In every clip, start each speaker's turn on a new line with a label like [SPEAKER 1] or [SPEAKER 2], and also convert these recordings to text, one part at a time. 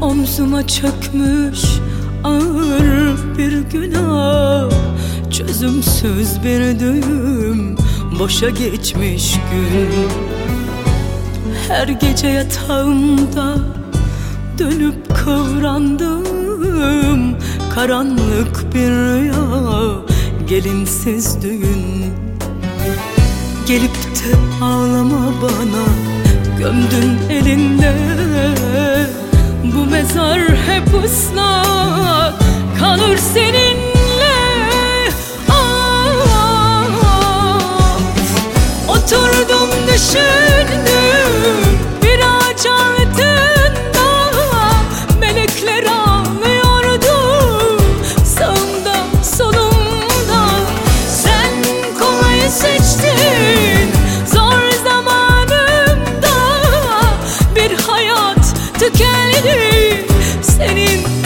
[SPEAKER 1] Omzuma çökmüş ağır bir günah. Çözümsüz bir düğüm Boşa geçmiş gün. Her gece yatağımda Dönüp kıvrandım Karanlık bir rüya Gelinsiz düğün. Gelip de ağlama bana Gömdün elinde mezar hep ıslak Kalır seninle. Ah, Oturdum düşündüm Bir ağaç altında Melekler ağlıyordu Sağımda solumda Sen kolayı seçtin Zor zamanımda. Bir hayat tükendi Senin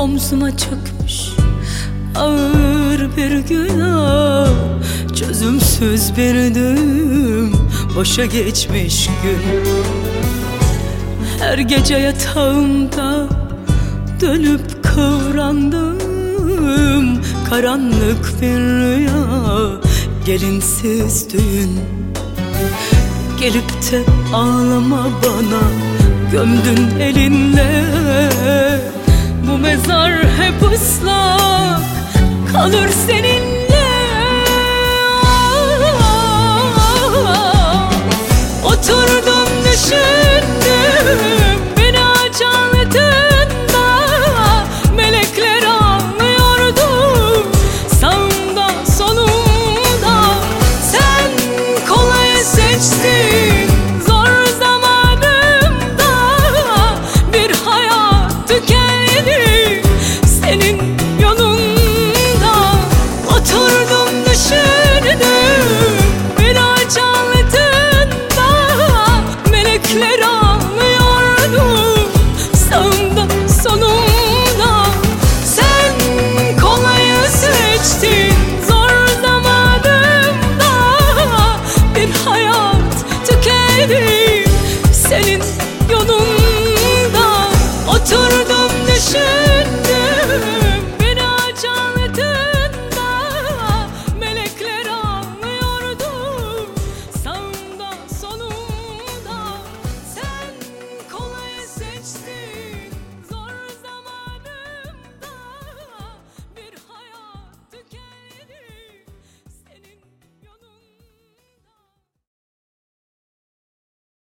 [SPEAKER 1] omzuma çökmüş. Ağır bir günah Çözümsüz bir düğüm. Boşa geçmiş gün. Her gece yatağımda dönüp kıvrandım. Karanlık bir rüya gelinsiz düğün. Gelip de ağlama bana Gömdün elinle mezar hep ıslak. Kalır senin Oturdum düşündüm bir ağaç altında Melekler ağlıyordu sağımda sonumda Sen kolayı seçtin. Zor zamanımda Bir hayat tükedim senin yolunda Oturdum düşündüm.